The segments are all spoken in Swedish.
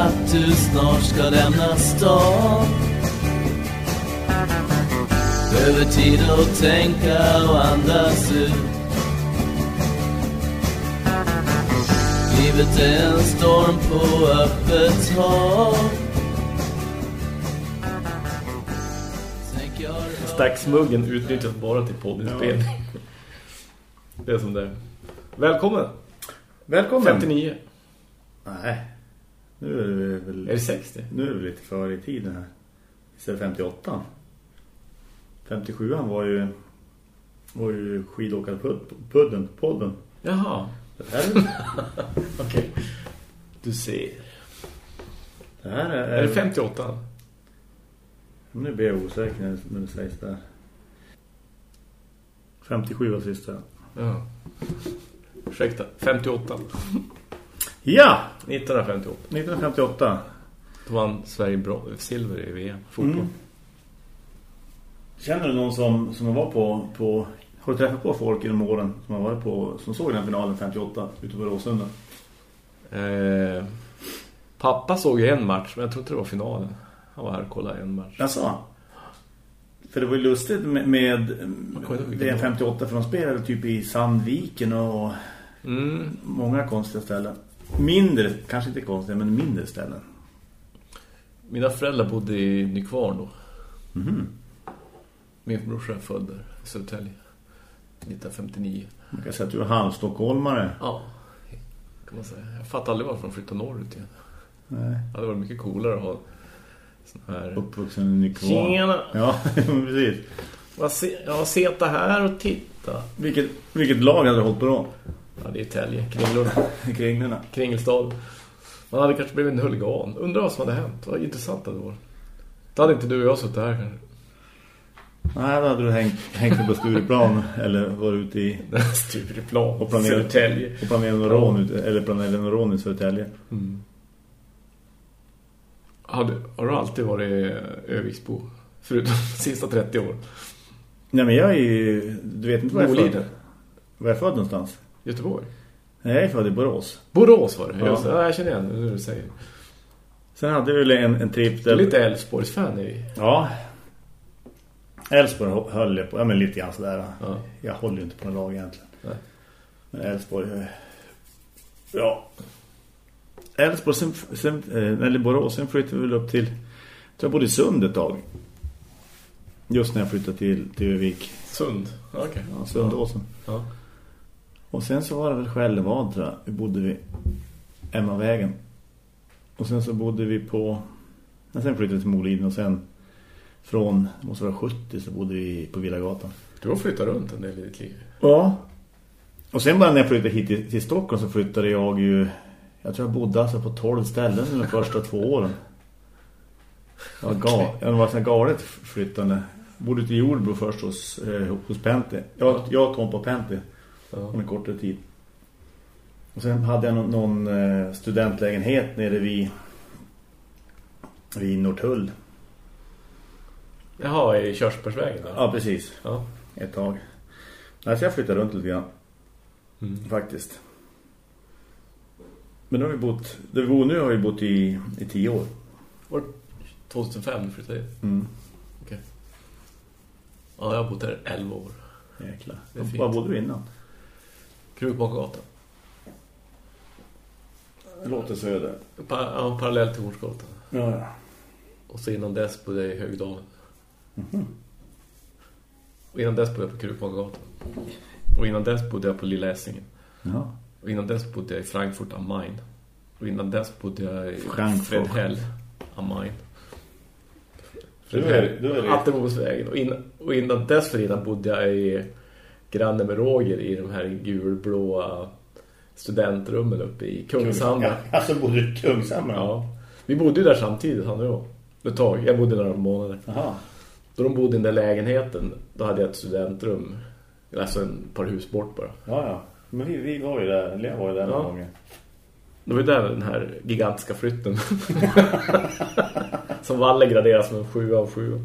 att du snart ska lämna stan Behöver tid att tänka och andas ut Livet är en storm på öppet hav Stacksmuggen utnyttjas bara till poddinspelning. Det är som det är. Välkommen! Välkommen. 59. Nej. Nu är det väl... Är det 60? Nu är det lite före i tiden här. Istället 58. 57 han var ju var ju skidåkarpudden podden. Jaha. Det här är, Okej. Du ser. det här är, Är det 58? Nu blir jag osäker när det sägs där. 57 var sista. Ja. Ursäkta. 58. Ja! 1958. 1958. Då vann Sverige bra, silver i VM. Fotboll. Mm. Känner du någon som, som var på, på... Har du träffat på folk genom åren som har varit på... Som såg den här finalen 58 ute på Råsunda? Eh, pappa såg ju en match, men jag tror inte det var finalen. Han var här och kollade en match. Alltså. För det var ju lustigt med, med VM 58 för de spelade typ i Sandviken och Mm. många konstiga ställen. Mindre, kanske inte konstiga, men mindre ställen. Mina föräldrar bodde i Nykvarn då. Mhm. Min brorsa född där i Södertälje. 1959. Man kan säga att du är halvstockholmare. Ja, kan man säga. Jag fattar aldrig varför de flyttade norrut igen. Nej. Det hade varit mycket coolare att ha sån här... Uppvuxen i Nykvarn. Tjena! Ja, precis. Vad se... Ja, seta här och titta. Vilket, vilket lag hade du hållit på då? Ja, det är Tälje. Kringlorna. Kringlarna. Kringelstad. Man hade kanske blivit en huligan. Undrar vad som hade hänt. Vad intressant det var. Då hade inte du och jag suttit här kanske. Nej, då hade du hängt, hängt på Stureplan eller varit ute i Stureplan. och planerat, Södertälje. och planerat någon rån ute, eller planerat någon rån i Södertälje. Mm. Har du, har du alltid varit Öviksbo? Förutom de sista 30 år. Nej, men jag är ju... Du vet inte var jag är född. Var jag född någonstans? Göteborg. Nej, född i Borås. Borås var det. Ja. Ja. ja, jag känner igen det, du säger. Sen hade vi en, en trip där... lite Älvsborgs-fan vi. Ja. Älvsborg hö- höll jag på. Ja, men lite grann sådär. Ja. Jag håller ju inte på någon lag egentligen. Nej. Men Älvsborg... eh, Ja. Älvsborg, sen, sen, eh, eller Borås, sen flyttade vi väl upp till... Jag tror jag bodde i Sund ett tag. Just när jag flyttade till, till Övik. Sund. Okej. Ja, Sundåsen. Ja. Och sen så var det väl Självad tror jag. Vi bodde vid Emmavägen. Och sen så bodde vi på... Sen flyttade vi till Moliden och sen från, måste vara 70, så bodde vi på Villagatan. Du har flyttat runt en del i ditt liv. Ja. Och sen bara när jag flyttade hit till, till Stockholm så flyttade jag ju... Jag tror jag bodde alltså på 12 ställen de första två åren. Jag var, ga, jag var sån galet flyttande. Bodde i Jordbro först hos, eh, hos Penti. Jag, jag kom på Penti Ja. en kortare tid. Och sen hade jag någon, någon eh, studentlägenhet nere vid, vid Norrtull. Jaha, i Körsbärsvägen där. Ja, precis. Ja. Ett tag. Alltså jag flyttade runt lite grann. Mm. Faktiskt. Men nu har vi bott... Där vi bor nu har vi bott i, i tio år. Var det 2005 du flyttade hit? Mm. Ja, jag har bott här 11 år. Jäklar. Var bodde du innan? Krukmakargatan. Låter söder. Pa ja, parallellt till Hornsgatan. Ja, ja. Och så innan dess bodde jag i Högdalen. Mhm. Och innan dess bodde jag på Krukmakargatan. Och innan dess bodde jag på Lilla Essingen. Ja. Och innan dess bodde jag i Frankfurt am Main. Och innan dess bodde jag i Frankfurt. Fredhäll am Main. Är- Atterbosvägen. Och innan, och innan dess för innan bodde jag i granne med Roger i de här gulblåa studentrummen uppe i Kungshamn. Ja, alltså bodde du i Kungshamn? Ja. Vi bodde ju där samtidigt, han och jag. Ett tag. Jag bodde där några månader. Jaha. Då de bodde i den där lägenheten, då hade jag ett studentrum. Alltså en par hus bort bara. Ja, ja. Men vi, vi var ju där. Jag var ju där några Ja. gånger. Det var ju där den här gigantiska flytten. som Valle graderar som en 7 av 7.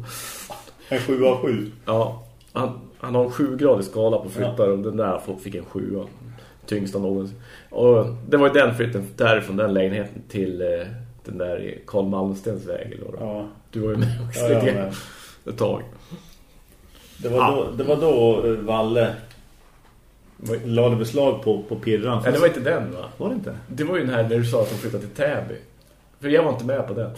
En 7 av 7. Ja, han, han har en 7-gradig skala på flyttar och den där fick en 7 tyngsta någonsin. Och det var ju den flytten därifrån den lägenheten till, eh, den där Karl Malmstens väg. Då. Ja. Du var ju med också Ja, ja, lite men- ett tag. Det var, då, det var då eh, Valle lade beslag på, på pirran. Nej, det var inte den va? Var det inte? Det var ju den här när du sa att de flyttade till Täby. För jag var inte med på den.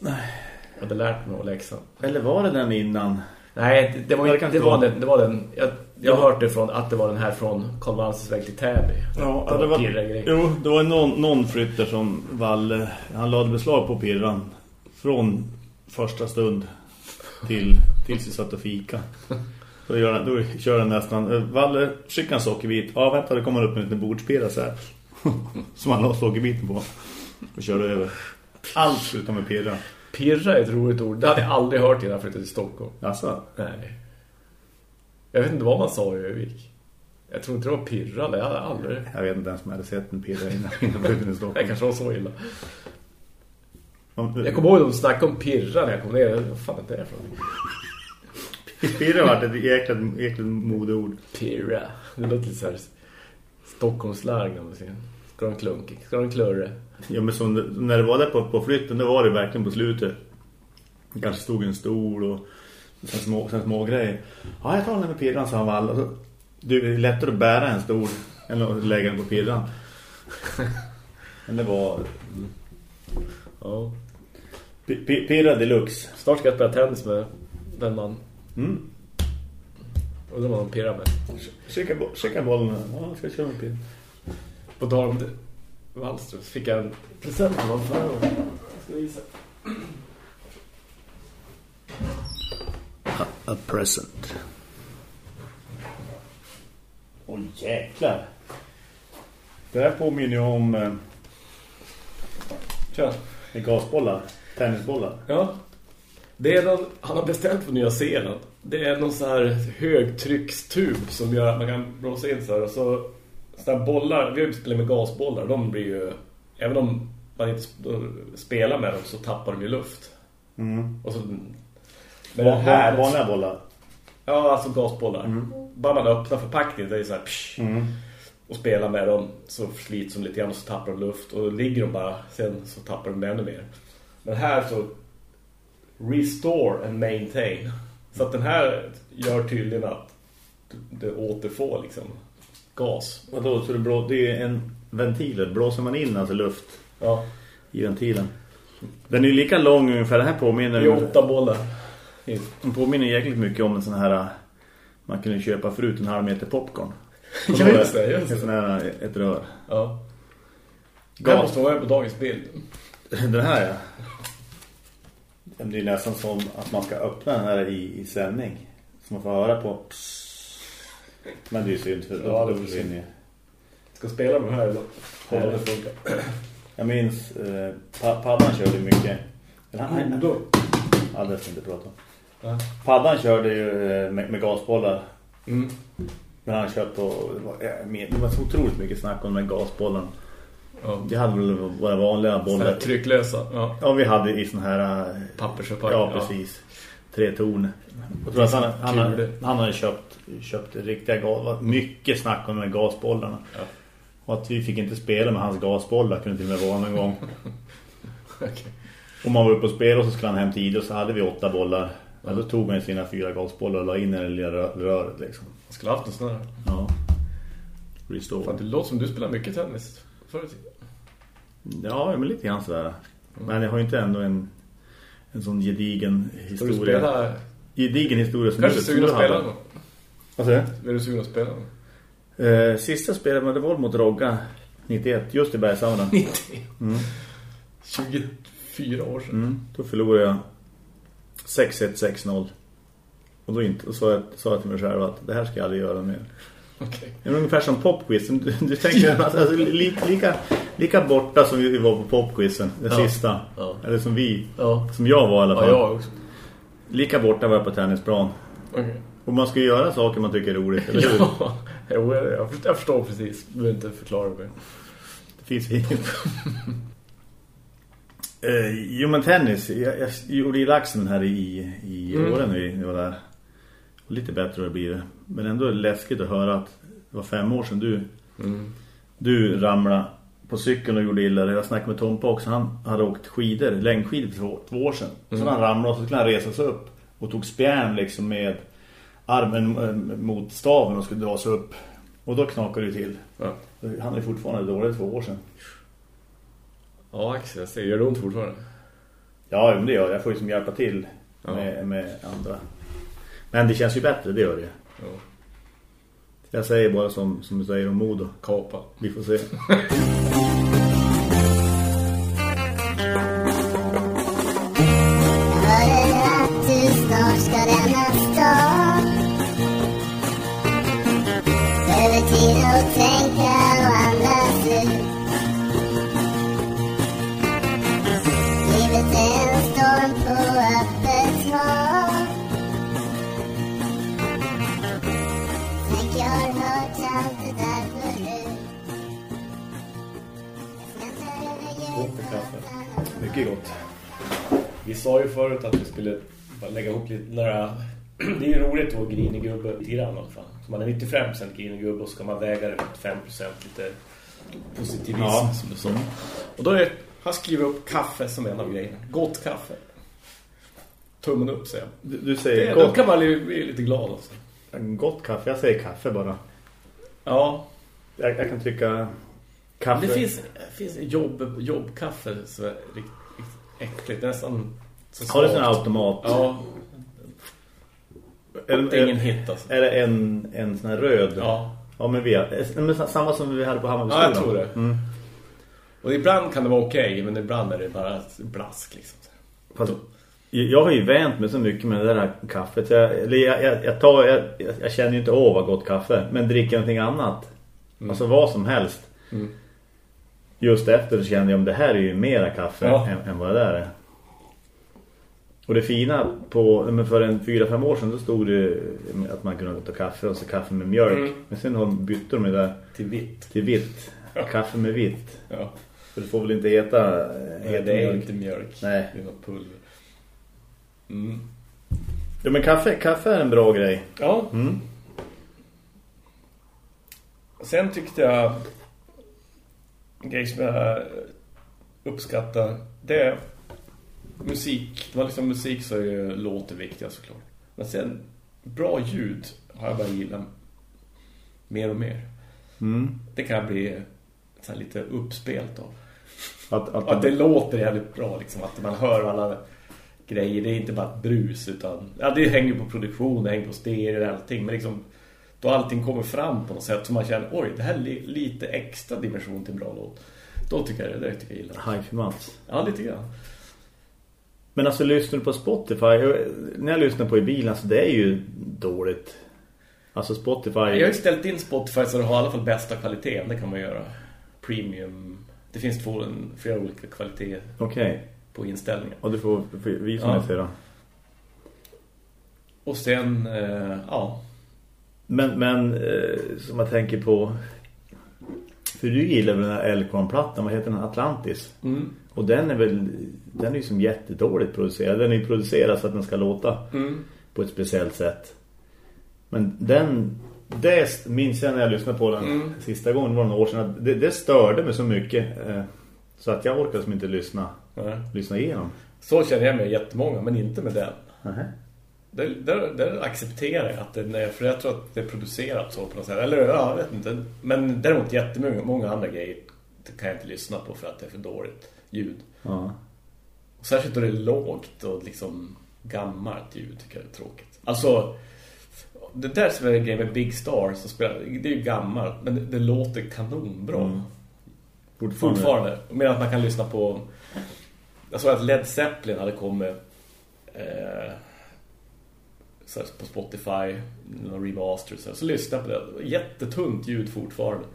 Nej. Jag hade lärt mig av läxan. Eller var det den innan? Nej, det, var, det ju, det inte var den, det var den jag, jag har hört det från att det var den här från Karl Malmstens väg till Täby. Ja, det var. Jo, det var någon, någon flytter som Valle, han lade beslag på pirran från första stund till, tills vi satt och fika. Då, gör, han- då kör han nästan, eh, Valle skickar en sockerbit. Ja, vänta, det kommer upp en liten bordspira så här. som han la sockerbiten på. Och körde över. Allt slutar med pirra. Pirra är ett roligt ord. Det hade jag aldrig hört innan jag flyttade till Stockholm. Alltså, Nej. Jag vet inte vad man sa i Övik. Jag tror inte det var pirra. Jag hade aldrig... jag vet inte ens om jag hade sett en pirra innan, jag flyttade till Det Stockholm. kanske var så illa. Jag kommer ihåg att de snackade om pirra när jag kom ner. Vad fan är det för? Pirra varit ett jäkla, jäkla modeord. Pirra. Det låter lite så här Stockholmslarg när man säger. Ska en klunkig? Ska en klurre? Ja, men som när det var där på, på flytten, då var det verkligen på slutet. Det kanske stod en stol och sen små, sen små grejer. Ja, jag tar den med pirran, sa han Wall. Och så, det är lättare att bära en stol än att lägga den på pirran. Men det var Ja. pi- pi- pirra deluxe. Snart ska jag spela tennis med den man. Mm. Undrar vad de pirrar med. Skicka, skicka bollen. Ja, jag ska köra med pirran. På tal om det. Wallström så fick jag en present av honom förra gången. Jag ska visa. A present. Åh jäklar. Det här påminner ju om eh, Tja. gasbollar, tennisbollar. Ja. Det är någon, han har beställt från Nya Zeeland. Det är någon så här högtryckstub som gör att man kan blåsa in så här. Och så, så här bollar, vi har ju spelat med gasbollar. De blir ju, även om man inte sp- spelar med dem så tappar de ju luft. Mm. Och så, men det här, Vanliga bollar. ja alltså gasbollar. Bara man öppnar förpackningen det är så här psh, Mm. och spelar med dem så slits de lite grann och så tappar de luft. Och ligger de bara, sen så tappar de ännu mer. Men här så restore and maintain. Så att den här gör tydligen att det återfår liksom gas. Vadå, så det, blå, det är en ventil. Blåser man in alltså luft Ja, i ventilen. Den är ju lika lång ungefär. Den här påminner, det är åtta bollar. den påminner jäkligt mycket om en sån här... Man kunde köpa förut en halv meter popcorn. Ja, just det, just En sån det. här, ett rör. Ja. Det här måste vara på dagens bild. Den här, ja. Den blir nästan som att man ska öppna den här i, i sändning. Så man får höra på... Men det är ju synd för Ja, då är försvinner ju. Ska spela med den här eller? Om det funkar. Jag minns, eh, pa- paddan körde mycket. Han, Då. ja, ska jag inte prata om. Ja. Paddan körde ju eh, med, med gasbollar. Mm. Men han kört på, det var, jag men- det var så otroligt mycket snack om de här gasbollarna. Ja. Vi hade väl våra vanliga bollar. trycklösa. Ja. Ja, vi hade i sån här... eh, Pappersförpackning. Ja, precis. Tre torn. Jag tror att han, han, han hade köpt, köpt riktiga gas. Mycket snack om de här gasbollarna. Ja. Och att vi fick inte spela med hans gasbollar kunde till och med vara någon gång. Okej. Om man var uppe och spelade så skulle han hem tidigt och så hade vi åtta bollar. Ja, då tog man sina fyra gasbollar och la in i det lilla rö- röret liksom. Jag skulle ha haft en sån här. Ja. Fan, Restore. det låter som du spelar mycket tennis. Tiden. Ja, men lite grann sådär. Men jag har ju inte ändå en, en sån gedigen Ska du historia. spela... Gedigen historia som Kanske du- sugen att som du spela hade. Vad säger du? Är du sugen att spela? Eh, sista spelet men det var mot Rogga 91, just i Bergshamra. 90. 24 år sedan. Mm. Då förlorade jag 6-1, 6-0. Och då inte, och sa, jag, sa jag till mig själv att det här ska jag aldrig göra mer. Okej. Det är ungefär som popquizen. Du, du tänker alltså, li, lika, lika borta som vi var på popquizen, den Ja. sista. Ja. Eller som vi, Ja. som jag var i alla Ja, fall. jag också. Lika borta var jag på tennisplan. Okej. Och man ska göra saker man tycker är roligt, eller hur? Ja, jo, jag, jag, förstår, precis. Du behöver inte förklara det. Det finns inget. eh, jo men tennis, jag, jag gjorde ju laxen här i, i Mm. åren vi var där. Och lite bättre det blir det. Men ändå är det läskigt att höra att det var fem år sedan du, Mm. du ramlade på cykeln och gjorde illa det. Jag snackade med Tompa också. Han hade åkt skidor, längdskidor för två, två år sedan. Så Mm. han ramlade och så skulle han resa sig upp. Och tog spjärn liksom med armen eh, mot staven och skulle dra sig upp. Och då knakade det till. Ja, Han är fortfarande dålig två år sedan. ja Axel, jag säger, gör det ont fortfarande? Ja, men det gör jag. Jag får ju som hjälpa till Ja. med, med andra. Men det känns ju bättre, det gör det. Ja. Jag säger bara som, som du säger om Modo. Kapa. Vi får se. sa ju förut att vi skulle lägga ihop lite några... Det är ju roligt att vara grinig gubbe lite grann i alla fall. Så man är 95% grinig gubbe och så ska man väga det mot 5% lite positivism Ja. som du sa. Och då är han skriver upp kaffe som en av grejerna. Gott kaffe. Tummen upp säger jag. Du, du säger Det, då gott, kan man bli, bli lite glad alltså. gott kaffe. Jag säger kaffe bara. Ja, Jag, jag kan tycka kaffe. det finns, finns jobb, jobbkaffe som är riktigt, riktigt äckligt. Nästan Har du sån här automat? Ja, Är, det ingen hit alltså. är det en, en sån här röd? Ja, Ja, men vi har, men samma som vi hade på Hammarby Ja, jag tror det. Mm. Och ibland kan det vara okej, men ibland är det bara blask liksom. Fast, jag har ju vänt mig så mycket med det där kaffet. Jag, jag, jag, jag, tar, jag, jag, känner ju inte av vad gott kaffe. Men dricker någonting annat. Alltså vad som helst. Mm. Just efter så kände jag om det här är ju mera kaffe Ja. än, än vad det där är. Och det fina på, men för en fyra fem år sedan så stod det att man kunde ta kaffe och så kaffe med mjölk. Mm. Men sen har de bytt de det där Till vitt. till vitt. Kaffe med vitt. Ja. För du får väl inte äta, Nej, äta det är mjölk. inte mjölk. Nej. Det är något pulver. Mm. Ja men kaffe, kaffe är en bra grej. Ja. Mm. Sen tyckte jag en grej som jag uppskattar det är musik. Det var liksom musik så är ju låter viktiga såklart. Men sen bra ljud har jag bara gillat mer och mer. Mm. Det kan bli så lite uppspelt av. Att, att, Att det låter jävligt bra liksom, att man hör alla grejer, det är inte bara ett brus utan, ja det hänger på produktion, det hänger på stereo och allting, men liksom då allting kommer fram på något sätt så man känner, oj det här är li- lite extra dimension till en bra låt. Då tycker jag det, det tycker jag gillar. Mats. Ja, lite grann. Men alltså lyssnar du på Spotify? När jag lyssnar på i bilen så det är ju dåligt. Alltså Spotify. Jag har ju ställt in Spotify så det har i alla fall bästa kvaliteten, det kan man göra. Premium. Det finns två, flera olika kvaliteter Okej. på inställningar. Och du får får visa Ja. mig sedan. Och sen, eh, ja. Men, men eh, som jag tänker på för du gillar väl den här Elkorn-plattan, vad heter den? Atlantis. Mm. Och den är väl den är ju som jättedåligt producerad. Den är ju producerad så att den ska låta Mm. på ett speciellt sätt. Men den det minns jag när jag lyssnade på den Mm. sista gången var några år sedan att det, det störde mig så mycket eh, så att jag orkade som inte lyssna Ja. lyssna igenom. Så känner jag med jättemånga, men inte med den. Där, där, där accepterar jag att den är, för jag tror att det är producerat så på något sätt. Eller ja, jag vet inte. Men däremot jättemånga många andra grejer kan jag inte lyssna på för att det är för dåligt ljud. Ja. Och särskilt då det är lågt och liksom gammalt ljud tycker jag är tråkigt. Alltså, det där som är grejen med Big Star som spelar, det är ju gammalt, men det, det låter kanonbra. Mm. Fortfarande. Fortfarande. Medan att man kan lyssna på... Jag såg att Led Zeppelin hade kommit eh, så här, på Spotify, någon remaster. Så, så lyssnade jag på det. Jättetunt ljud fortfarande.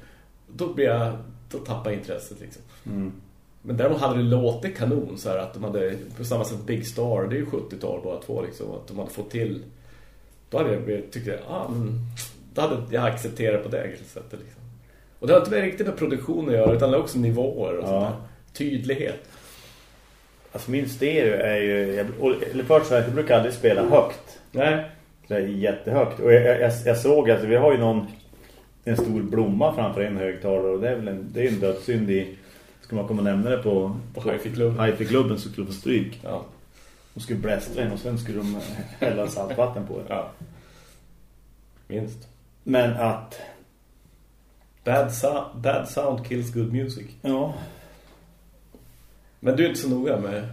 Då, blir jag, då tappar intresset liksom. Mm. Men däremot hade det låtit kanon så här att de hade, på samma sätt Big Star, det är ju 70-tal bara två liksom, att de hade fått till, då hade jag tyckte jag, ah, men, då hade jag accepterat på det sättet liksom. Och det har inte riktigt med produktion att göra, utan det är också nivåer och Ja. sånt där. Tydlighet. Alltså min stereo är ju jag, eller först så här, jag brukar aldrig spela högt. Nej. Det är jättehögt. Och jag, jag, jag såg att vi har ju någon en stor blomma framför en högtalare och det är väl en, det är en dödssynd i ska man komma och nämna det på, På Hi-Fi-klubben. Hi-Fi-klubben så skulle de stryk. Ja. De skulle blästra en och sen skulle de hälla saltvatten på det. ja. Minst. Men att Bad, so- bad sound kills good music. ja, Men du är inte så noga med...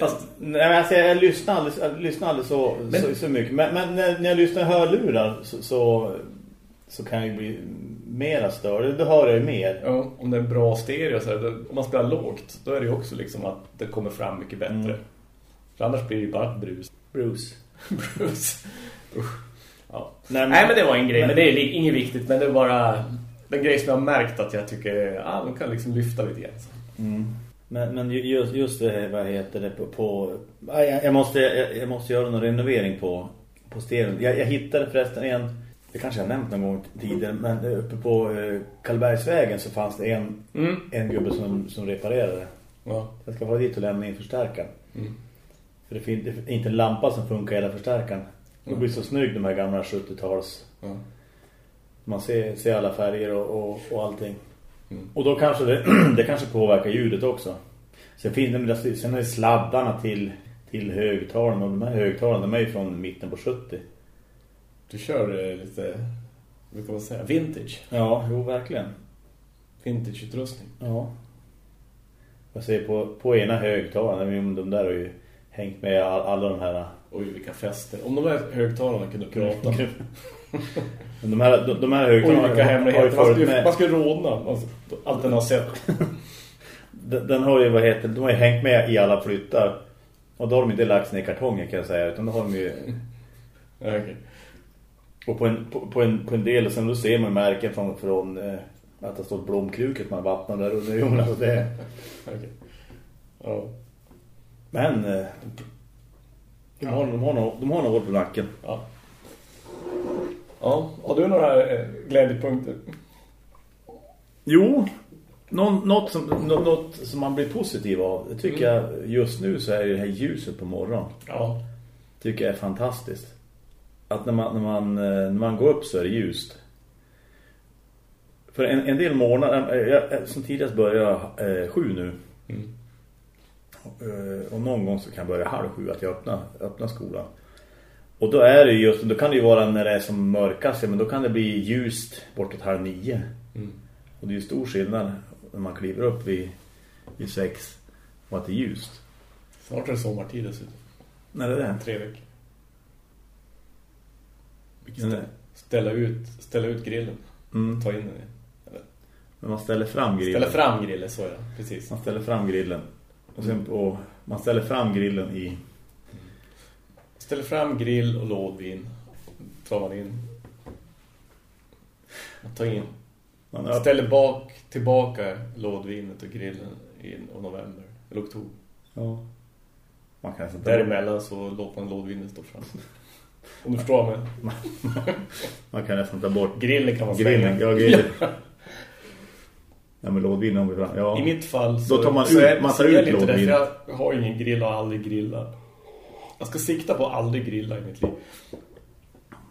Fast, nej, alltså, jag lyssnar aldrig, jag lyssnar aldrig så, Men- så, så mycket. Men, men när, när jag lyssnar hörlurar så, så, så kan jag ju bli mera störd. Då hör jag ju mer. Ja, om det är en bra stereo så här, då, om man spelar lågt då är det ju också liksom att det kommer fram mycket bättre. Mm. För annars blir det ju bara brus. Bruce. brus. Usch. Ja. Nej, Nej men det var en grej, men- men det är inget viktigt men det är bara den grej som jag har märkt att jag tycker ja, de kan liksom lyfta lite grann. Mm. Men, men ju- just, just det vad heter det på... på jag, jag, måste, jag, jag måste göra någon renovering på, på stereon. Jag, jag hittade förresten en... Det kanske jag nämnt någon gång tidigare. Men uppe på eh, Karlbergsvägen så fanns det en, Mm. en gubbe som, som reparerade. Ja. Jag ska vara dit och lämna in förstärkaren. Mm. För det, fin- det är inte en lampa som funkar i hela förstärkaren. Det blir så snyggt de här gamla 70-tals. Ja. Man ser, ser alla färger och, och, och allting. Mm. Och då kanske det, det kanske påverkar ljudet också. Sen finns det, sen är det sladdarna till, till högtalarna. Och de här högtalarna de är ju från mitten på 70. Du kör eh, lite, vad kan man säga, vintage. Ja, jo verkligen. Vintage-utrustning. Ja. Jag ser på, på ena högtalaren, de där har ju hängt med all, alla de här... Oj, vilka fester. Om de här högtalarna kunde prata. Men de här, de, de här Oj, högtalarna vilka har ju hemligheter. Man skulle, med. man skulle rådna. Alltså, allt den har sett. Den, den har ju, vad heter de har ju hängt med i alla flyttar. Och då har de inte lagt ner i kartonger kan jag säga. Utan då har de ju... Okej. Och på en, på, på en, på en del, och sen då ser man märken från, från eh, att det står ett blomkruket man vattnar där under. Jo, men alltså det... Okej. Ja. Men... Eh, de, har, de, har nog, de har nog år på nacken. Ja. Ja, har du några eh, glädjepunkter? Jo, någon, något, som, nå- något som man blir positiv av. Det tycker jag just nu så är det här ljuset på morgonen. Ja. tycker jag är fantastiskt. Att när man, när man, eh, när man går upp så är det ljust. För en, en del månader, eh, jag, jag- som tidigast börjar jag eh, sju nu. Mm. Eh, och någon gång så kan jag börja halv sju att jag öppnar, öppnar skolan. Och då är det just, då kan det ju vara när det är som mörkast, men då kan det bli ljust bortåt halv nio. Mm. Och det är ju stor skillnad när man kliver upp vid, vid sex och att det är ljust. Snart är det sommartid dessutom. När är det? Tre veckor. Det- Ställa ut, ställa ut grillen. Mm. Ta in den igen. Men man ställer fram grillen. Ställa fram grillen, så ja. Precis. Man ställer fram grillen. Och sen på, man ställer fram grillen i... Ställer fram grill och lådvin. Tar man in. Man tar in. Man öppnar, Ställer bak, tillbaka lådvinet och grillen i november. Eller oktober. ja. man kan Däremellan så låter man lådvinet stå fram. Om du förstår mig. man kan nästan ta bort Grillen kan man grillen. Ja, grillen. Ja, men lådvin har vi fram. Ja. I mitt fall så, Då tar man så ut- är, man tar ut det inte det, jag har ingen grill och har aldrig grillat. Jag ska sikta på att aldrig grilla i mitt liv.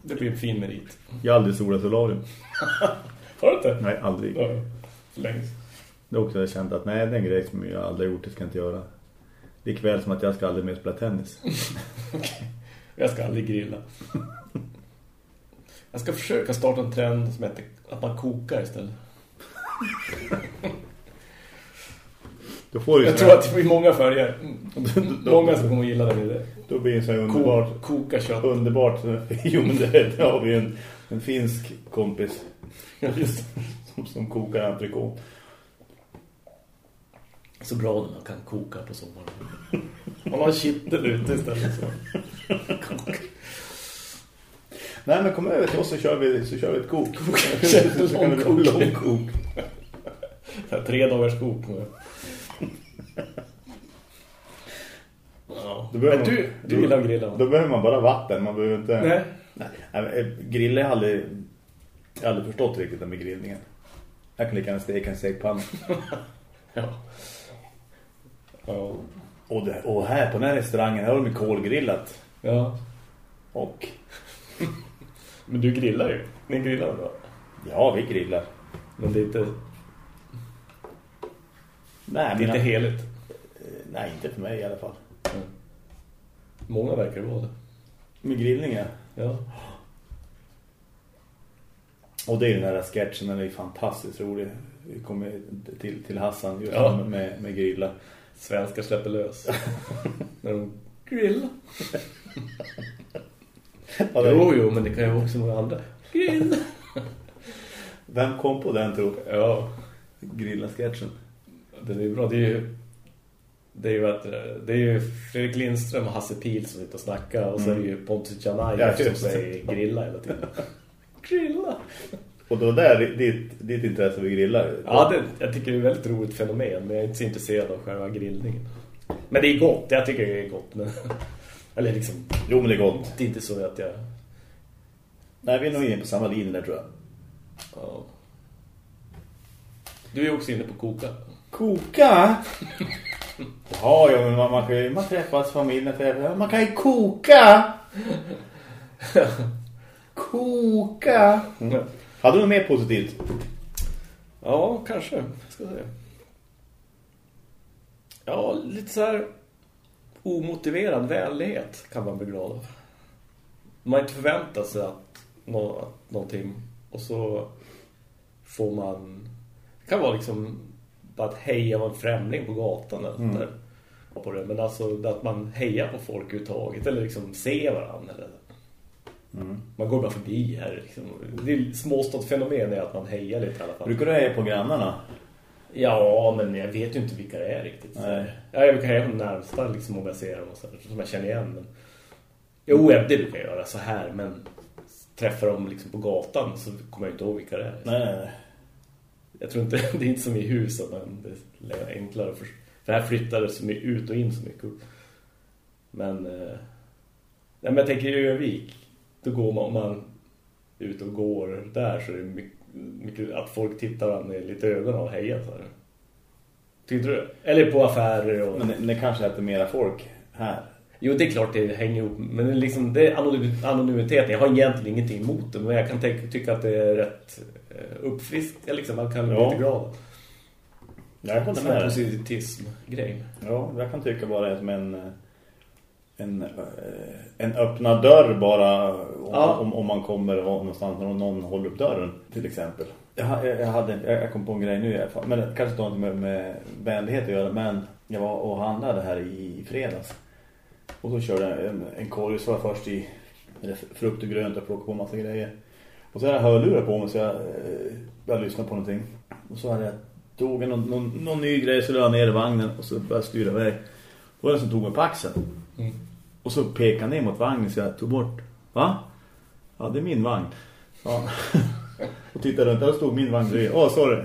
Det blir en fin merit. Jag har aldrig solat solarium. Har du inte? Nej, aldrig. Ja, för länge. Det är också jag känt att nej, det är en grej som jag aldrig gjort, det ska jag inte göra. Likväl som att jag ska aldrig mer spela tennis. Jag ska aldrig grilla. Jag ska försöka starta en trend som heter att man kokar istället. Då får du Jag tror att det blir många då, Många som kommer att gilla det med det. då blir det så här underbart. Ko- Koka kött. Underbart. Jo, men det, det har vi en, en finsk kompis som, som kokar entrecote. Så bra när man kan koka på sommaren. Man har kittel ute istället. Så. Nej, men kom över till oss så kör vi, så kör vi ett kok. Så här, Tre dagars kok. Ja. Då Men du, man- du gillar grilla? Då behöver man bara vatten. Man behöver inte... Nej. Nej. Eh, Grill är aldrig... Jag har aldrig förstått riktigt det med grillningen. Jag kan lika gärna steka en stekpanna. Ja. Ja. Och, det, och här på den här restaurangen här har de kolgrillat. ja. Och Men du grillar ju. Ni grillar bra. Ja, vi grillar. Men det är inte, Nej, det är inte heligt. Nej, inte för mig i alla fall. Många verkar vara det. Med grillning, ja. Ja. Och det är den här sketchen, den är fantastiskt rolig. Vi kommer till, till Hassan just Ja. med, med grilla. Svenskar släpper lös. När de grillar. Jo, jo, men det kan ju också vara andra. Grill. Vem kom på den, tror Ja, Grilla-sketchen. den är ju bra. Det är ju... Det är ju, att, det är ju Fredrik Lindström och Hasse Pil som sitter och snackar och så är det ju Pontus Janai Ja, som säger grilla hela tiden. grilla! Och då där, ditt, ditt intresse för grillar. Ja, det, jag tycker det är ett väldigt roligt fenomen men jag är inte så intresserad av själva grillningen. Men det är gott, jag tycker det är gott. Men, eller liksom, Jo, men det är gott. det är inte så att jag... Nej, vi är nog inne på samma linje där, tror jag. Ja. Du är också inne på koka. Koka? ja, ja, men man, man kan ju man träffas, familjen träffas. Man kan ju koka! koka! Mm. Hade du något mer positivt? Ja, kanske. Jag ska se. Ja, lite så här omotiverad vänlighet kan man bli glad av. Man inte förväntar sig att, nå, att någonting och så får man det kan vara liksom bara att heja på en främling på gatan eller där. På det. Men alltså att man hejar på folk överhuvudtaget eller liksom ser varandra eller man går bara förbi här liksom. Det är småstadsfenomen är att man hejar lite i alla fall. Brukar du heja på grannarna? Ja, men jag vet ju inte vilka det är riktigt. Nej. Ja, jag brukar heja på de närmsta liksom, om jag ser dem och så, som jag känner igen. Men... Jo, det brukar jag göra så här, men träffar dem liksom på gatan så kommer jag inte ihåg vilka det är. Nej, nej, nej. Jag tror inte, det är inte som i huset, men det är enklare. För, för här flyttade det så mycket ut och in så mycket. Men, eh, nej, men jag tänker i Övik, då går man, om man ute och går där så är det mycket, mycket att folk tittar varandra i lite ögon och hejar så här. Tycker du? Eller på affärer och... Men det, det kanske är att det är mera folk här. Jo, det är klart det hänger ihop. Men det är, liksom, det är anonym- anonymiteten. Jag har egentligen ingenting emot det. Men jag kan tänka, tycka att det är rätt eh, uppfriskt. Liksom, man kan bli Ja. lite glad. Jag håller med positivism-grej. Ja, jag kan tycka bara som en, eh, en, eh, en öppna dörr bara om, Ja. om, om man kommer någonstans när någon håller upp dörren till exempel. Jag, jag, jag, hade, jag jag kom på en grej nu i alla fall, men det kanske inte har med, med vänlighet att göra, men jag var och handlade här i, i fredags. Och så körde jag en, en korg, så var jag först i frukt och grönt och plockade på massa grejer. Och så hade jag hörlurar på mig så jag eh, började lyssna på någonting. Och så hade jag tog någon, någon, någon ny grej så la jag ner i vagnen och så började jag styra iväg. Och den som tog mig på axeln. Mm. Och så pekade han ner mot vagnen så jag tog bort. Va? Ja, det är min vagn. Ja. och tittade runt, där stod min vagn bredvid. Åh, sorry.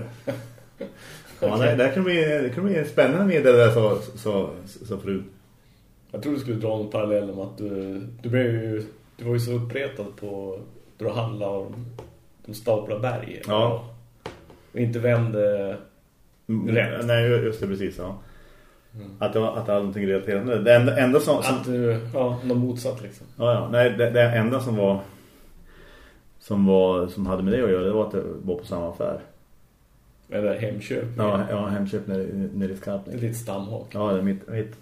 Ja, det, det kan bli, det kan bli spännande med det där, så, så, så fru. Jag tror du skulle dra en parallell om att du, du, blev ju, du var ju så uppretad på då du handlade om de staplar berg. Ja. Och inte vände... Rätt. Nej, just det, precis. Ja. Att, det var, att det hade någonting relaterat med det. Det enda, enda som... som Att du, ja, något motsatt liksom. Ja, ja. Nej, det, det enda som var som var som hade med det att göra det var att det var på samma affär. Eller Hemköp. Ja, ja Hemköp nere, nere i Det är ditt stamhak. Ja, det är mitt, mitt.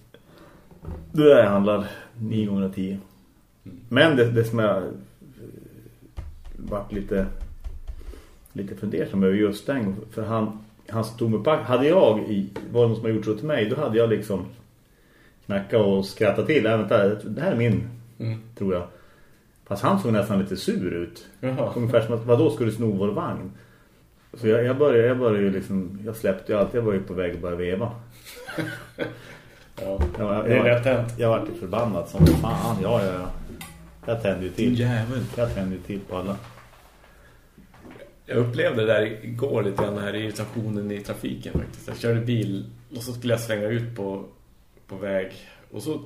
Det där jag handlar 9 gånger 10. Men det, det som jag varit lite lite fundersam över just den för han han stod med pack hade jag i var det någon som har gjort så till mig då hade jag liksom knackat och skrattat till även där det här är min Mm. tror jag. Fast han såg nästan lite sur ut. Jaha. Ungefär som att, vadå skulle du sno vår vagn? Så jag, jag började, jag började ju liksom, jag släppte ju allt, jag var ju på väg att börja veva. Ja. Jag, jag, Det är jag, lätt hänt. jag var förbannad som fan, ja, ja, ja. Jag tände ju till. Jävel. Jag tände ju till på alla. Jag upplevde det där igår lite grann, den här irritationen i trafiken faktiskt. Jag körde bil och så skulle jag svänga ut på, på väg. Och så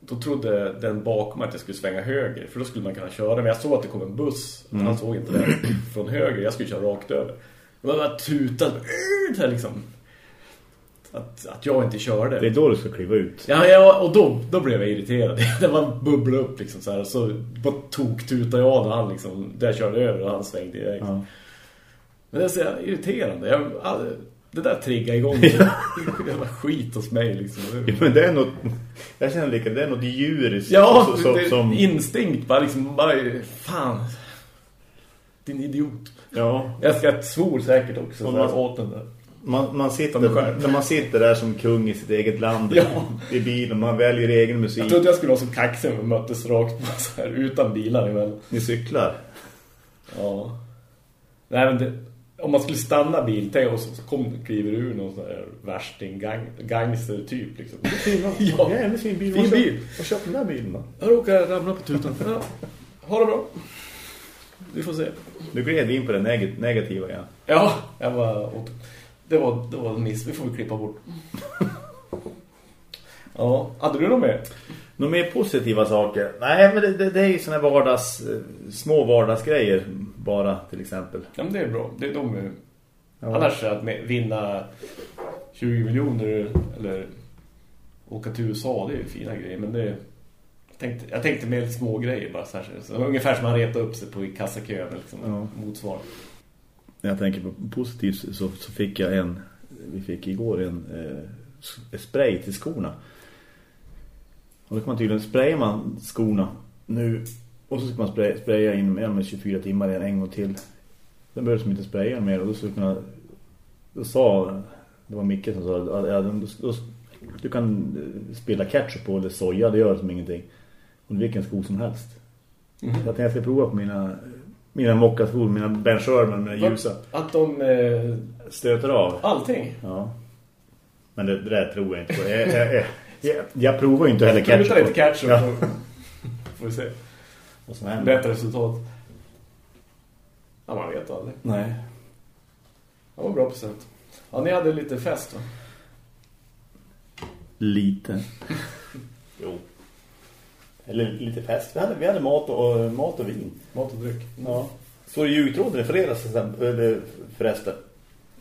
då trodde den bakom att jag skulle svänga höger. För då skulle man kunna köra. Men jag såg att det kom en buss. Men han såg inte det från höger. Jag skulle köra rakt över. Och då var jag tutad. Så här liksom. Att, att jag inte körde. Det är då du ska kliva ut. Ja, ja och då, då blev jag irriterad. Det var bubbla upp liksom så här. Och så bara tog tutade jag när han liksom, där jag körde över och han svängde iväg. Ja. Men det är så jävla irriterande. Jag, det där triggar igång. Det är jävla skit hos mig liksom. Ja, men det är något, jag känner lika, det är något djuriskt. Ja, så- så- det är som, instinkt bara liksom, bara, fan. Din idiot. ja, Jag ska svor säkert också Om man- jag åt den där. Man, man sitter, när man sitter där som kung i sitt eget land Ja. i bilen, man väljer egen musik. Jag trodde jag skulle vara så kaxig vi möttes rakt på så här, utan bilar emellan. Ni cyklar. Ja. Nej, men det, om man skulle stanna bil och så, så kom, kliver ur någon sån där värsting gang, gangster typ liksom. Ja, jävligt fin bil. Fin Var bil. Var köpte den där bilen då? Jag råkar ramla på tutan. Ja. Ha det bra. Vi får se. Nu gled in på det neg negativa igen. Ja, jag var åt. Det var det var en miss. Vi får väl klippa bort. Ja, hade du något mer? Några mer positiva saker? Nej, men det, det, det är ju såna här vardags, eh, små vardagsgrejer bara till exempel. Ja, men det är bra. Det är de ju. Ja. Annars att vinna 20 miljoner eller åka till USA, det är ju fina grejer. Men det jag tänkte, jag tänkte med lite små grejer bara så här. Så, ungefär som man retar upp sig på i kassakön liksom, Ja. motsvar. När jag tänker på positivt så, så fick jag en, vi fick igår en eh, spray till skorna. Och då kan man tydligen spraya man skorna nu och så ska man spraya, spraya in med, med 24 timmar igen en gång till. Den behövs inte spraya mer och då skulle kunna då sa det var Micke som sa att ja, då, du kan eh, spela ketchup på eller soja, det gör som ingenting. Och vilken sko som helst. Mhm. Jag tänkte jag ska prova på mina mina mockaskor, mina Ben Sherman, mina ljusa. Att de... Eh, Stöter av. allting. Ja. Men det, det där tror jag inte på. Jag, jag, jag, jag, jag provar ju inte heller Ketchup. ketchup. lite ketchup. Ja. Får vi se. Vad som händer. Bättre resultat. Ja, man vet aldrig. Nej. Det var bra present. Ja, ni hade lite fest va? Lite. jo. Eller lite fest. Vi hade, vi hade mat, och, mat och vin. Mat och dryck. Ja. Så jultråden i fredags förresten.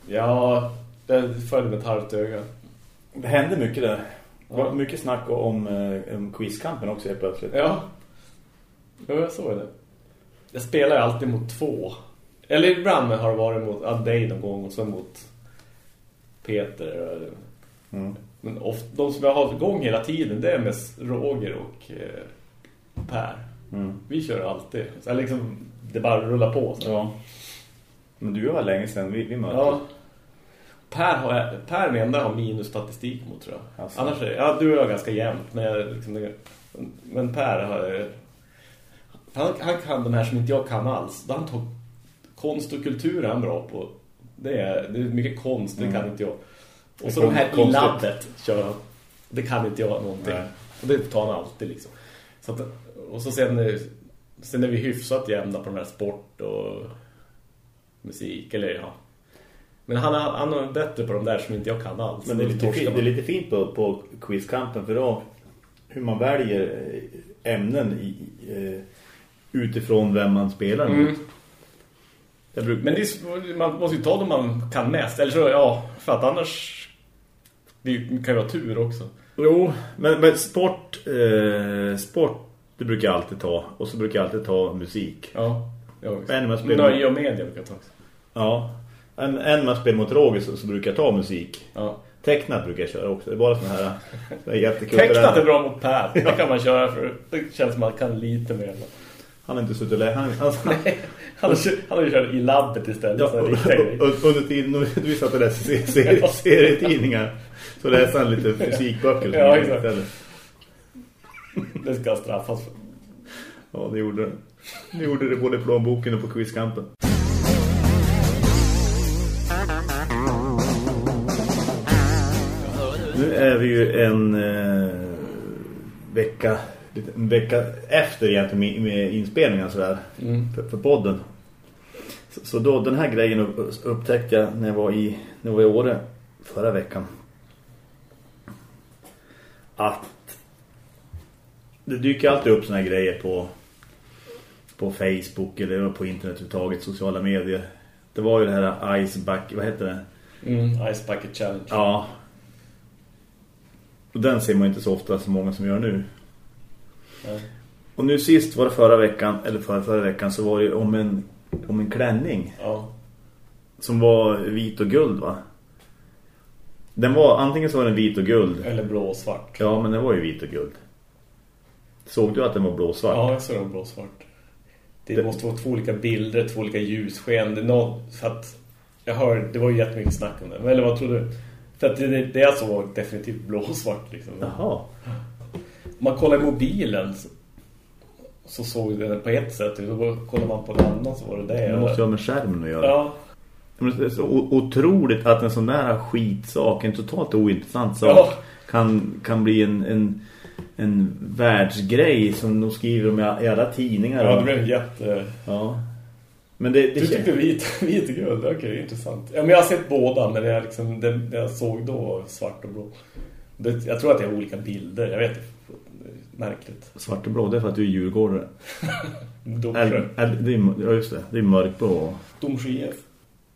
Ja, det följde med ett halvt öga. Det hände mycket där. Det var mycket snack om, eh, om quizkampen också helt plötsligt. Ja. Ja, jag såg det. Jag spelar ju alltid mot två. Eller ibland har det varit mot ja, dig någon gång och så mot Peter. Mm. Men ofta, de som jag har igång hela tiden det är mest Roger och eh, Per. Mm. Vi kör alltid. Så liksom, det bara rullar på. Så. Ja. Men du var länge sedan vi, vi möttes. Ja. Per, har jag, per är enda har minusstatistik mot tror jag. Alltså. Annars är, ja, du och jag är ganska jämnt. Men, jag, liksom, men Per har... Han, han kan de här som inte jag kan alls. Han tog, konst och kultur är han bra på. Det är, det är mycket konst, det kan inte jag. Och så de här i konstigt. labbet kör han. Det kan inte jag någonting. Nej. Och det tar han alltid liksom. Så att, och så sen, sen är vi hyfsat jämna på de här sport och musik. Eller ja. Men han, han är bättre på de där som inte jag kan alls. Men det är, lite fint, det är lite fint på, på quizkampen för då hur man väljer eh, ämnen i, eh, utifrån vem man spelar mot. Mm. Jag bruk, Men det är, man måste ju ta dem man kan mest. Eller så, ja, för att annars... Det kan ju vara tur också. Jo, men, men sport, eh, sport det brukar jag alltid ta. Och så brukar jag alltid ta musik. Ja. Jag spelar- Nöje och media brukar jag ta också. Ja. En, en man spelar mot Roger så, så brukar jag ta musik. Ja. Tecknat brukar jag köra också. Det är bara såna här, det är jättekulturella. Tecknat är bra mot Per. Det kan man köra för. Det känns som att man kan lite mer. Han har inte suttit och läst. Han, han, Han kört- han har ju kört i labbet istället. Ja, så under tiden när vi satt och läste se- se- serietidningar så läste han lite fysikböcker. Ja, exakt. Det ska straffas. Ja, det gjorde det. Det gjorde det både i plånboken och på quizkampen. Nu är vi ju en eh, vecka en vecka efter egentligen med, med inspelningen sådär, Mm. för, för podden. Så, så då den här grejen upp, upptäckte jag när jag var i, när jag var i Åre förra veckan. Att det dyker alltid upp såna här grejer på på Facebook eller på internet överhuvudtaget, sociala medier. Det var ju det här Iceback, vad heter det? Mm. Ice Bucket Challenge. Ja. Och den ser man inte så ofta så många som gör nu. Nej. Och nu sist var det förra veckan, eller förra, förra veckan, så var det om en, om en klänning Ja. som var vit och guld va? Den var, antingen så var den vit och guld. Eller blå och svart. Ja, men den var ju vit och guld. Såg du att den var blåsvart? Ja, jag ser den blå och svart. Det, Det- måste vara två olika bilder, två olika ljussken. Det, är nå- så att jag hör, det var ju jättemycket snack om det. Eller vad tror du? För att det, det, det är alltså definitivt blå och svart liksom. Jaha. Man kollar i mobilen så, så såg det på ett sätt. Och då kollar man på det andra så var det det. Det måste ju ha med skärmen att göra. Ja, det är så otroligt att en sån där skitsak, en totalt ointressant sak, Ja. kan, kan bli en, en, en världsgrej som de skriver om i alla tidningar. ja det blev jätte... Ja. Men det, det Du tyckte vit, vit och guld, okej, intressant. Ja, men jag har sett båda, men det är liksom, det, det jag såg då var svart och blå. Det, jag tror att det är olika bilder, jag vet inte. Märkligt. svart och blå, det är för att du är djurgårdare. Domsjö. Ja, just det. Det är mörkblå. Domsjö.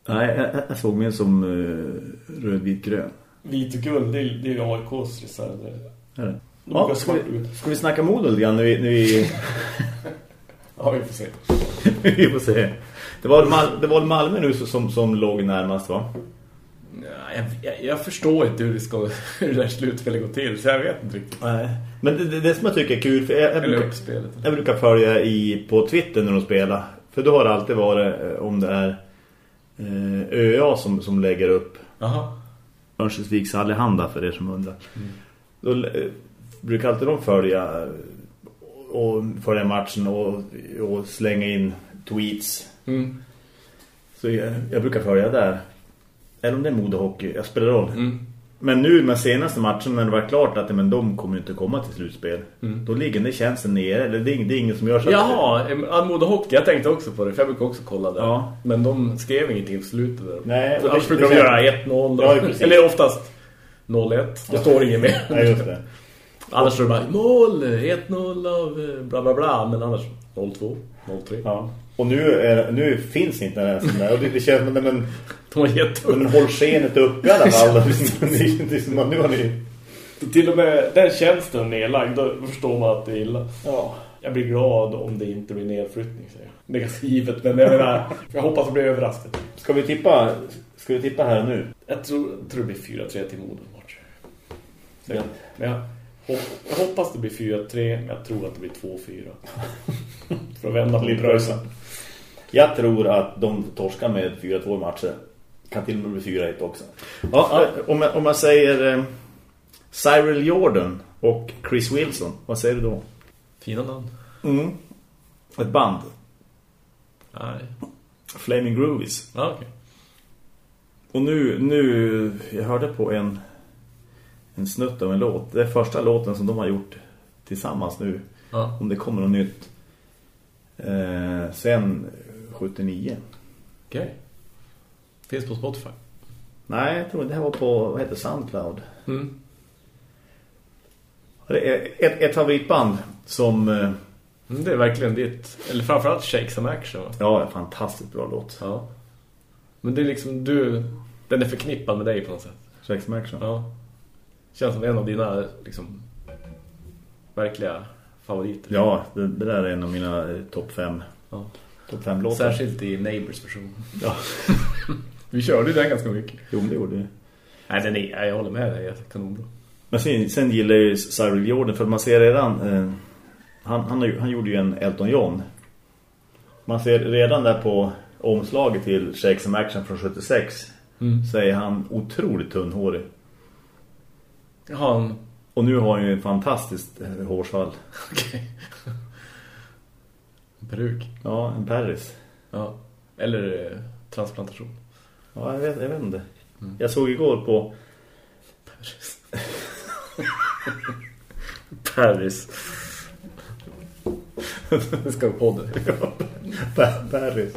Nej, jag, jag såg mig som uh, röd-vit-grön. Vit och guld, det är, det är AIKs reserver. Är det? De Ja, ska, vi, ska vi snacka Modo lite grann när vi, när vi, Ja, vi får se. vi får se. Det var, Mal, det var Malmö nu som, som låg närmast va? Ja, jag, jag, jag förstår inte hur det, ska, hur det här slutspelet går till, så jag vet inte riktigt. Nej. Men det, det, det som jag tycker är kul, för jag, jag, brukar, jag brukar följa i, på Twitter när de spelar. För då har det alltid varit, eh, om det är eh, ÖA som, som lägger upp. Örnsköldsviks Allehanda för er som undrar. Då eh, brukar alltid de följa och följa matchen och, och slänga in tweets. Mm. Så jag, jag brukar följa där. Eller om det är modehockey, jag spelar roll. Mm. Men nu med senaste matchen när det var klart att men de kommer inte komma till slutspel. Mm. Då ligger den tjänsten nere. Eller det är, det är ingen som gör så. Jaha, Almoda Hockey, jag tänkte också på det, för jag brukar också kolla det. Ja. Men de skrev ingenting på slutet där. Nej, och Annars det- brukar det de göra 1-0. då. Ja. Eller oftast 0-1. Det står inget mer. Nej, just det. Annars står det bara mål, 1-0 av eh, bla bla bla. Men annars 0-2, 0-3. Ja. Och nu, är, nu finns inte den här. Och det, det känns men, De var jätteunga. men håll skenet uppe i alla fall. nu har ni... Till och med den tjänsten nedlagd, då förstår man att det är illa. Ja. Jag blir glad om det inte blir nedflyttning, säger jag. Det är ganska givet, men jag menar, jag hoppas att bli överraskad. Ska vi tippa, ska vi tippa här nu? Jag tror, tror det blir 4-3 till Modo match. Ja. Men jag, jag hoppas det blir 4-3, men jag tror att det blir 2-4. För att vända på pröjsen. Jag tror att de torskar med 4-2 matcher. Kan till och med bli 4-1 också. Ja, om, jag, om jag säger eh, Cyril Jordan och Chris Wilson, vad säger du då? Fina namn. Mm. Ett band. Nej. Flaming Groovies. Ja, okej. Och nu, nu, jag hörde på en, en snutt av en låt. Det är första låten som de har gjort tillsammans nu. Ja. Om det kommer något nytt. Eh, sen 79. Okej. Finns på Spotify. Nej, jag tror det här var på, vad heter Soundcloud. Mm. Det är ett, ett favoritband som, eh, Mm, Det är verkligen ditt, eller framförallt Shake Some Action va? ja, en fantastiskt bra låt. Ja. Men det är liksom, du, den är förknippad med dig på något sätt. Sex Action. Ja. Känns som en av dina, liksom, verkliga favoriter. Ja, det, det där är en av mina eh, topp fem, Ja. topp fem låtar. Särskilt i Neighbors version. Ja, Vi körde ju den ganska mycket. jo, det gjorde det. Nej, den är, jag håller med dig, är kanonbra. Men sen, sen gillar jag ju Cyril Jordan för man ser redan eh, han, han, han gjorde ju en Elton John. Man ser redan där på omslaget till Shake Some Action från 76 Mm. så är han otroligt tunnhårig. Jaha, en- Och nu har han ju en fantastiskt eh, hårsvall. okej. En peruk. Ja, en Paris. Ja. Eller eh, transplantation. Ja, jag vet, jag vet inte. Jag såg igår på Paris. Paris. Det ska på. Pa- Paris.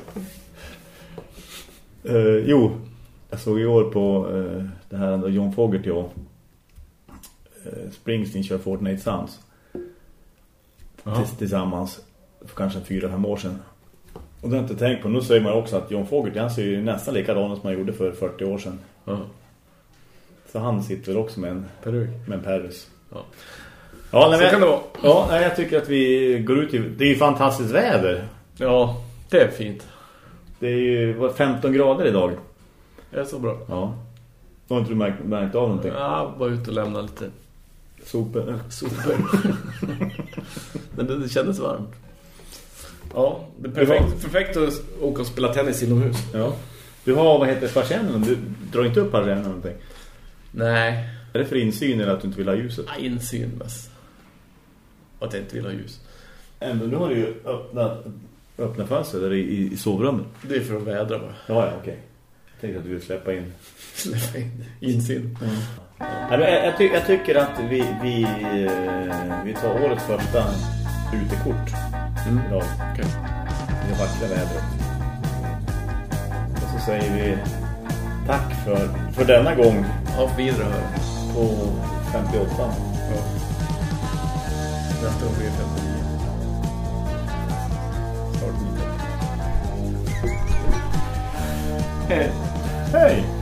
Eh, jo, jag såg igår på eh, det här ändå John Fogerty och eh, Springsteen kör Fortnite Sounds tills, tillsammans för kanske fyra, fem år sedan. Och det har jag inte tänkt på. Nu säger man också att John Fogerty han ser ju nästan likadan som han gjorde för 40 år sedan. Ja. Så han sitter väl också med en, Peruk. med en Perus. Ja. Ja, nej, Så kan det vara. Ja, nej, jag tycker att vi går ut i... Det är ju fantastiskt väder. Ja, det är fint. Det är ju vad, 15 grader idag. Det är så bra. Ja. Har inte du märkt, märkt av någonting? Ja, bara ut och lämna lite Sopor. sopor. Men det, det kändes varmt. Ja, det är perfekt, perfekt att åka och spela tennis inomhus. Ja. Du har, vad heter persiennen? Du drar inte upp persiennen eller någonting. Nej, Är det för insyn eller att du inte vill ha ljuset? ja, insyn mest. Att jag inte vill ha ljus. Ändå, nu har du ju öppnat, öppnat fönster där i, i sovrummet. Det är för att vädra bara. Ja, ja, okej. Jag tänkte att du vill släppa in. Släppa in insyn. Ja, men jag, jag, ty jag tycker att vi, vi, eh, vi tar årets första utekort Mm. idag. I det vackra vädret. Och så säger vi tack för, för denna gång vidare hör. på 58. Ja. Nästa gång blir det 59. Snart 90. Hej! Hej!